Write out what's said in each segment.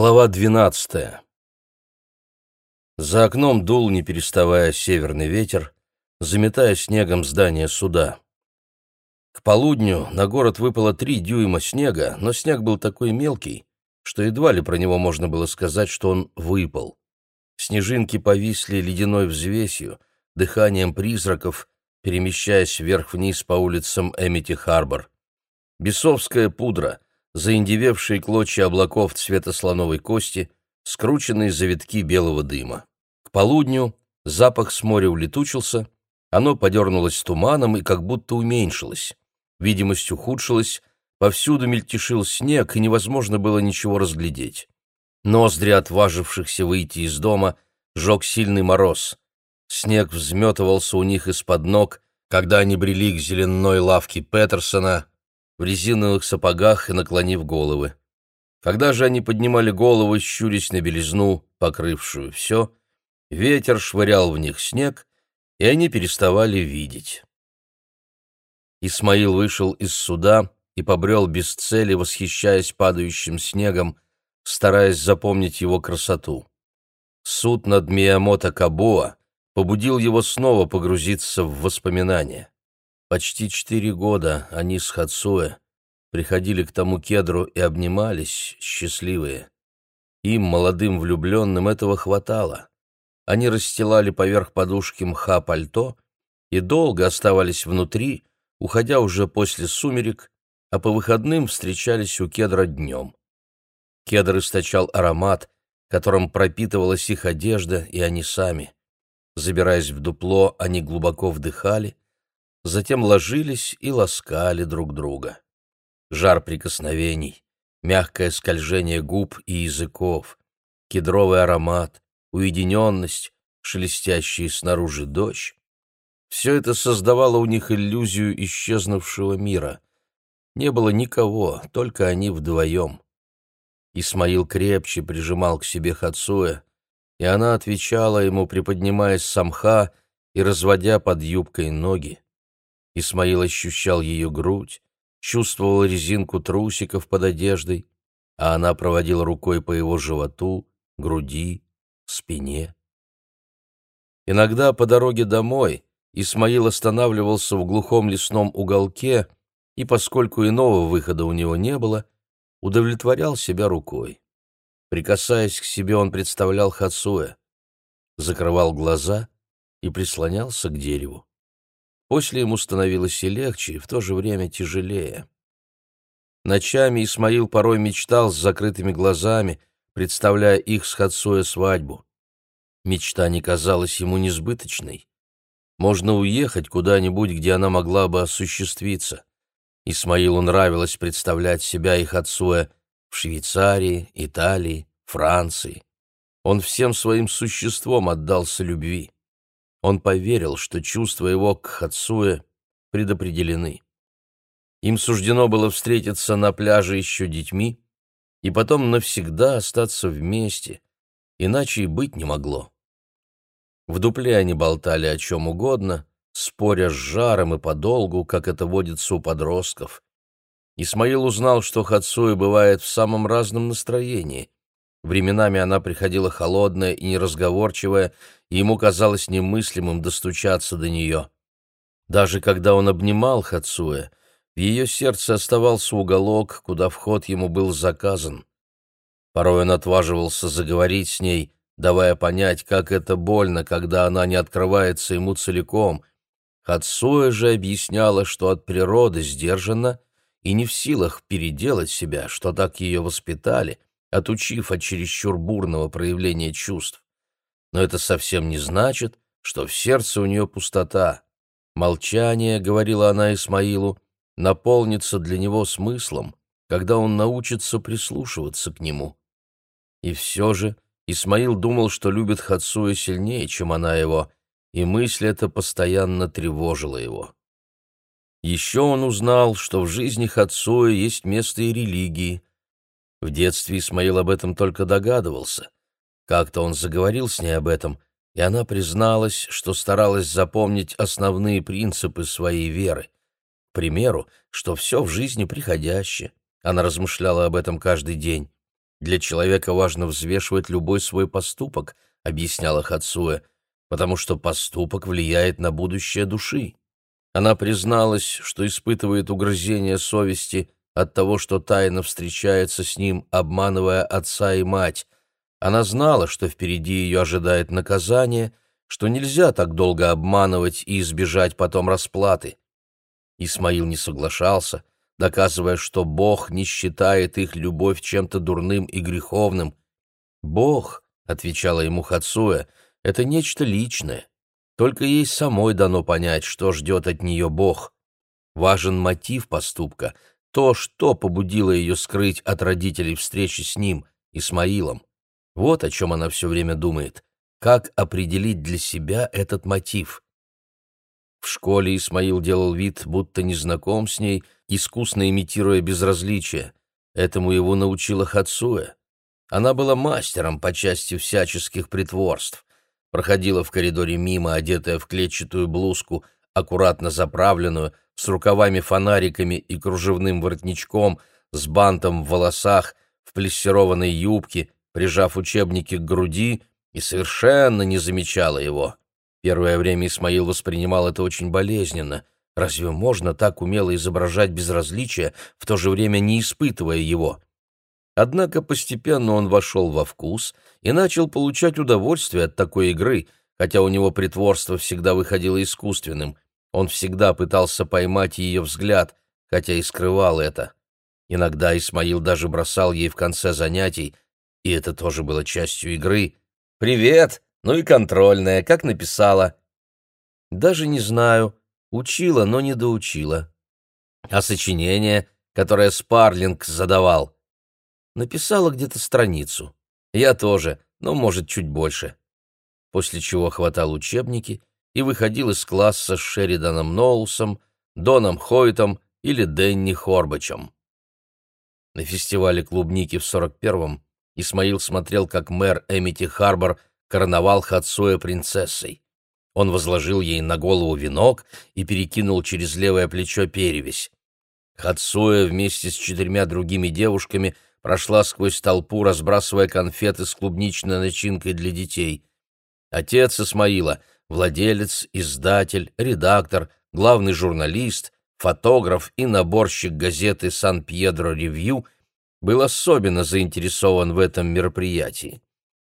Глава двенадцатая. За окном дул, не переставая, северный ветер, заметая снегом здание суда. К полудню на город выпало три дюйма снега, но снег был такой мелкий, что едва ли про него можно было сказать, что он выпал. Снежинки повисли ледяной взвесью, дыханием призраков, перемещаясь вверх-вниз по улицам Эмити-Харбор. Бесовская пудра — заиндевевшие клочья облаков цвета слоновой кости, скрученные завитки белого дыма. К полудню запах с моря улетучился, оно подернулось туманом и как будто уменьшилось. Видимость ухудшилась, повсюду мельтешил снег, и невозможно было ничего разглядеть. Ноздри отважившихся выйти из дома жег сильный мороз. Снег взметывался у них из-под ног, когда они брели к зеленой лавке Петерсона, в резиновых сапогах и наклонив головы. Когда же они поднимали головы, щурясь на белизну, покрывшую все, ветер швырял в них снег, и они переставали видеть. Исмаил вышел из суда и побрел без цели, восхищаясь падающим снегом, стараясь запомнить его красоту. Суд над Миямото Кабоа побудил его снова погрузиться в воспоминания. Почти четыре года они с Хацуэ приходили к тому кедру и обнимались, счастливые. Им, молодым влюбленным, этого хватало. Они расстилали поверх подушки мха пальто и долго оставались внутри, уходя уже после сумерек, а по выходным встречались у кедра днем. Кедр источал аромат, которым пропитывалась их одежда и они сами. Забираясь в дупло, они глубоко вдыхали, затем ложились и ласкали друг друга. Жар прикосновений, мягкое скольжение губ и языков, кедровый аромат, уединенность, шелестящий снаружи дождь — все это создавало у них иллюзию исчезнувшего мира. Не было никого, только они вдвоем. Исмаил крепче прижимал к себе Хацуя, и она отвечала ему, приподнимаясь самха и разводя под юбкой ноги. Исмаил ощущал ее грудь, чувствовал резинку трусиков под одеждой, а она проводила рукой по его животу, груди, спине. Иногда по дороге домой Исмаил останавливался в глухом лесном уголке и, поскольку иного выхода у него не было, удовлетворял себя рукой. Прикасаясь к себе, он представлял Хацуэ, закрывал глаза и прислонялся к дереву. После ему становилось и легче, и в то же время тяжелее. Ночами Исмаил порой мечтал с закрытыми глазами, представляя их с Хацуя свадьбу. Мечта не казалась ему несбыточной. Можно уехать куда-нибудь, где она могла бы осуществиться. Исмаилу нравилось представлять себя и Хацуя в Швейцарии, Италии, Франции. Он всем своим существом отдался любви. Он поверил, что чувства его к Хацуэ предопределены. Им суждено было встретиться на пляже еще детьми и потом навсегда остаться вместе, иначе и быть не могло. В дупле они болтали о чем угодно, споря с жаром и подолгу, как это водится у подростков. Исмаил узнал, что Хацуэ бывает в самом разном настроении. Временами она приходила холодная и неразговорчивая, и ему казалось немыслимым достучаться до нее. Даже когда он обнимал Хацуэ, в ее сердце оставался уголок, куда вход ему был заказан. Порой он отваживался заговорить с ней, давая понять, как это больно, когда она не открывается ему целиком. Хацуэ же объясняла, что от природы сдержана и не в силах переделать себя, что так ее воспитали — отучив от чересчур бурного проявления чувств. Но это совсем не значит, что в сердце у нее пустота. Молчание, — говорила она Исмаилу, — наполнится для него смыслом, когда он научится прислушиваться к нему. И все же Исмаил думал, что любит Хацуя сильнее, чем она его, и мысль эта постоянно тревожила его. Еще он узнал, что в жизни Хацуя есть место и религии, в детстве Исмаил об этом только догадывался. Как-то он заговорил с ней об этом, и она призналась, что старалась запомнить основные принципы своей веры. К примеру, что все в жизни приходящее. Она размышляла об этом каждый день. Для человека важно взвешивать любой свой поступок, объясняла Хацуэ, потому что поступок влияет на будущее души. Она призналась, что испытывает угрызение совести от того, что тайно встречается с ним, обманывая отца и мать. Она знала, что впереди ее ожидает наказание, что нельзя так долго обманывать и избежать потом расплаты. Исмаил не соглашался, доказывая, что Бог не считает их любовь чем-то дурным и греховным. «Бог», — отвечала ему Хацуя, — «это нечто личное. Только ей самой дано понять, что ждет от нее Бог. Важен мотив поступка, то, что побудило ее скрыть от родителей встречи с ним, Исмаилом. Вот о чем она все время думает. Как определить для себя этот мотив? В школе Исмаил делал вид, будто не знаком с ней, искусно имитируя безразличие. Этому его научила Хацуэ. Она была мастером по части всяческих притворств проходила в коридоре мимо, одетая в клетчатую блузку, аккуратно заправленную, с рукавами-фонариками и кружевным воротничком, с бантом в волосах, в плессированной юбке, прижав учебники к груди, и совершенно не замечала его. Первое время Исмаил воспринимал это очень болезненно. Разве можно так умело изображать безразличие, в то же время не испытывая его? Однако постепенно он вошел во вкус и начал получать удовольствие от такой игры, хотя у него притворство всегда выходило искусственным. Он всегда пытался поймать ее взгляд, хотя и скрывал это. Иногда Исмаил даже бросал ей в конце занятий, и это тоже было частью игры. «Привет! Ну и контрольная, как написала?» «Даже не знаю. Учила, но не доучила». «А сочинение, которое Спарлинг задавал?» Написала где-то страницу. Я тоже, но, может, чуть больше. После чего хватал учебники и выходил из класса с Шериданом Ноулсом, Доном Хойтом или Денни Хорбачем. На фестивале клубники в 41-м Исмаил смотрел, как мэр Эмити Харбор короновал Хацуэ принцессой. Он возложил ей на голову венок и перекинул через левое плечо перевязь. Хацуэ вместе с четырьмя другими девушками – прошла сквозь толпу, разбрасывая конфеты с клубничной начинкой для детей. Отец Исмаила, владелец, издатель, редактор, главный журналист, фотограф и наборщик газеты «Сан-Пьедро Ревью», был особенно заинтересован в этом мероприятии.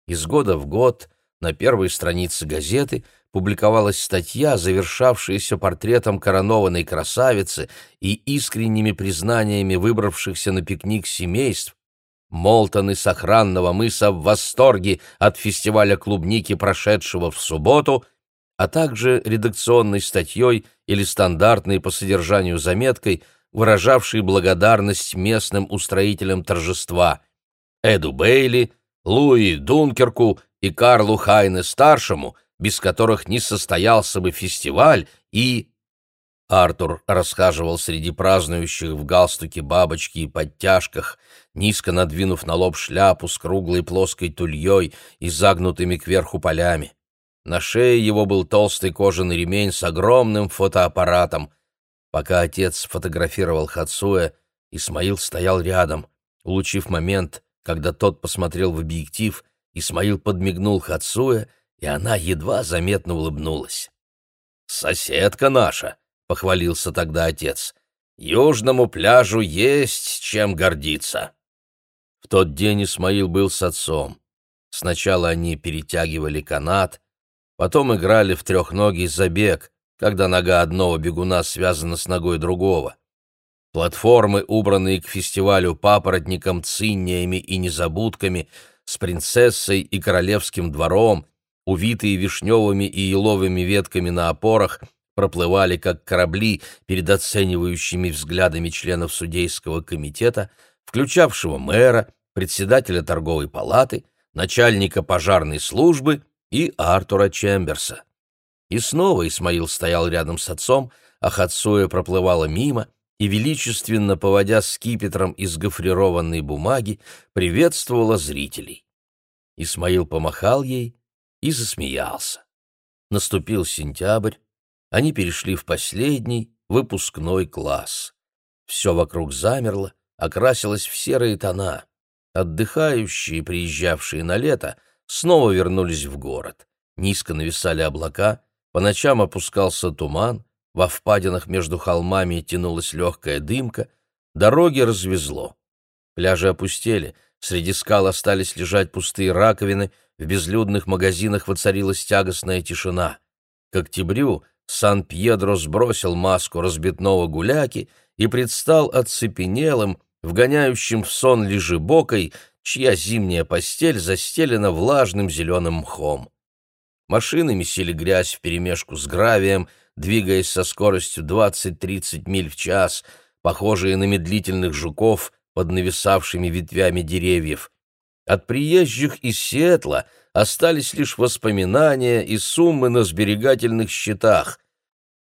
Из года в год на первой странице газеты публиковалась статья, завершавшаяся портретом коронованной красавицы и искренними признаниями выбравшихся на пикник семейств, Молтоны с охранного мыса в восторге от фестиваля клубники, прошедшего в субботу, а также редакционной статьей или стандартной по содержанию заметкой, выражавшей благодарность местным устроителям торжества Эду Бейли, Луи Дункерку и Карлу Хайне-старшему, без которых не состоялся бы фестиваль, и Артур расхаживал среди празднующих в галстуке бабочки и подтяжках, низко надвинув на лоб шляпу с круглой плоской тульей и загнутыми кверху полями. На шее его был толстый кожаный ремень с огромным фотоаппаратом. Пока отец фотографировал Хацуэ, Исмаил стоял рядом. Улучив момент, когда тот посмотрел в объектив, Исмаил подмигнул Хацуэ, и она едва заметно улыбнулась. «Соседка наша!» похвалился тогда отец. Южному пляжу есть чем гордиться. В тот день Исмаил был с отцом. Сначала они перетягивали канат, потом играли в трехногий забег, когда нога одного бегуна связана с ногой другого. Платформы, убранные к фестивалю папоротником, цинниями и незабудками, с принцессой и королевским двором, увитые вишневыми и еловыми ветками на опорах, проплывали как корабли перед оценивающими взглядами членов судейского комитета, включавшего мэра, председателя торговой палаты, начальника пожарной службы и Артура Чемберса. И снова Исмаил стоял рядом с отцом, а Хацуя проплывала мимо и, величественно поводя скипетром из гофрированной бумаги, приветствовала зрителей. Исмаил помахал ей и засмеялся. Наступил сентябрь, они перешли в последний, выпускной класс. Все вокруг замерло, окрасилось в серые тона. Отдыхающие, приезжавшие на лето, снова вернулись в город. Низко нависали облака, по ночам опускался туман, во впадинах между холмами тянулась легкая дымка, дороги развезло. Пляжи опустели, среди скал остались лежать пустые раковины, в безлюдных магазинах воцарилась тягостная тишина. К октябрю Сан-Пьедро сбросил маску разбитного гуляки и предстал оцепенелым, вгоняющим в сон лежебокой, чья зимняя постель застелена влажным зеленым мхом. Машины месили грязь вперемешку с гравием, двигаясь со скоростью 20-30 миль в час, похожие на медлительных жуков под нависавшими ветвями деревьев. От приезжих из Сиэтла остались лишь воспоминания и суммы на сберегательных счетах.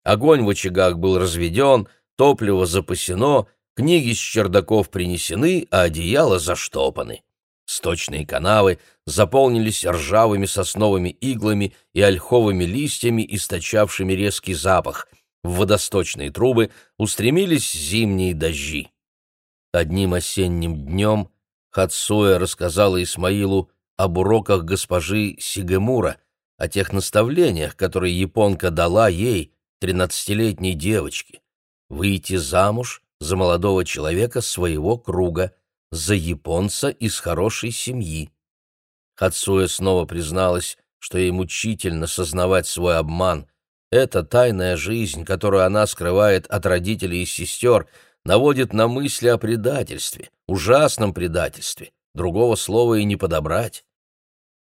Огонь в очагах был разведен, топливо запасено, книги с чердаков принесены, а одеяла заштопаны. Сточные канавы заполнились ржавыми сосновыми иглами и ольховыми листьями, источавшими резкий запах. В водосточные трубы устремились зимние дожди. Одним осенним днем Хацуя рассказала Исмаилу об уроках госпожи Сигемура, о тех наставлениях, которые японка дала ей, тринадцатилетней девочке. Выйти замуж за молодого человека своего круга, за японца из хорошей семьи. Хацуя снова призналась, что ей мучительно сознавать свой обман. Эта тайная жизнь, которую она скрывает от родителей и сестер, наводит на мысли о предательстве, ужасном предательстве. Другого слова и не подобрать.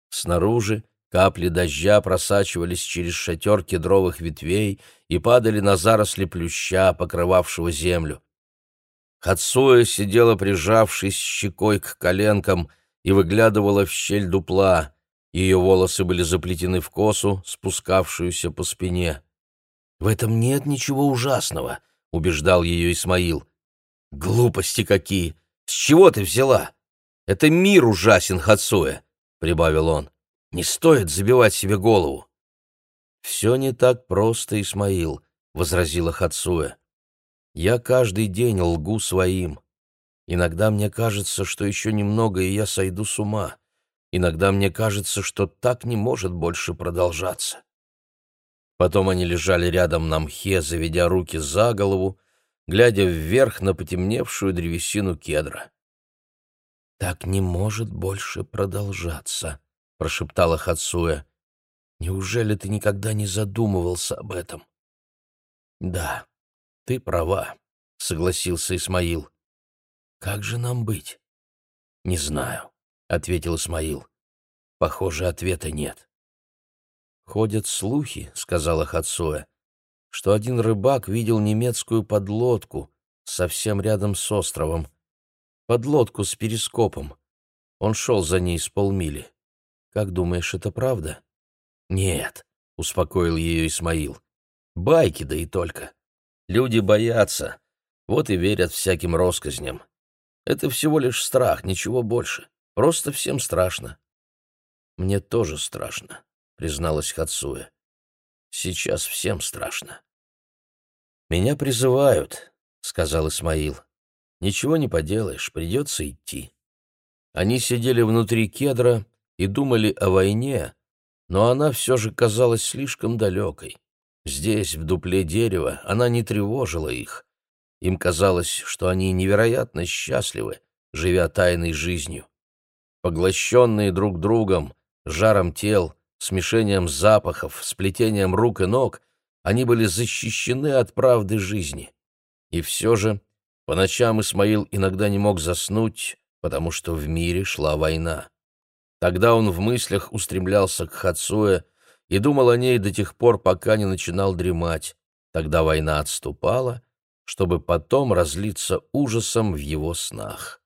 Снаружи капли дождя просачивались через шатер кедровых ветвей и падали на заросли плюща, покрывавшего землю. Хацуя сидела, прижавшись щекой к коленкам, и выглядывала в щель дупла. Ее волосы были заплетены в косу, спускавшуюся по спине. «В этом нет ничего ужасного», — убеждал ее Исмаил. «Глупости какие! С чего ты взяла? Это мир ужасен, Хацуя», — прибавил он. «Не стоит забивать себе голову». «Все не так просто, Исмаил», — возразила Хацуя. Я каждый день лгу своим. Иногда мне кажется, что еще немного, и я сойду с ума. Иногда мне кажется, что так не может больше продолжаться. Потом они лежали рядом на мхе, заведя руки за голову, глядя вверх на потемневшую древесину кедра. «Так не может больше продолжаться», — прошептала Хацуя. «Неужели ты никогда не задумывался об этом?» «Да, «Ты права», — согласился Исмаил. «Как же нам быть?» «Не знаю», — ответил Исмаил. «Похоже, ответа нет». «Ходят слухи», — сказала Хацуэ, «что один рыбак видел немецкую подлодку совсем рядом с островом. Подлодку с перископом. Он шел за ней с полмили. Как думаешь, это правда?» «Нет», — успокоил ее Исмаил. «Байки, да и только. Люди боятся, вот и верят всяким россказням. Это всего лишь страх, ничего больше. Просто всем страшно. Мне тоже страшно, призналась Хацуя. Сейчас всем страшно. Меня призывают, сказал Исмаил. Ничего не поделаешь, придется идти. Они сидели внутри кедра и думали о войне, но она все же казалась слишком далекой. Здесь, в дупле дерева, она не тревожила их. Им казалось, что они невероятно счастливы, живя тайной жизнью. Поглощенные друг другом, жаром тел, смешением запахов, сплетением рук и ног, они были защищены от правды жизни. И все же по ночам Исмаил иногда не мог заснуть, потому что в мире шла война. Тогда он в мыслях устремлялся к Хацуэ, и думал о ней до тех пор, пока не начинал дремать. Тогда война отступала, чтобы потом разлиться ужасом в его снах.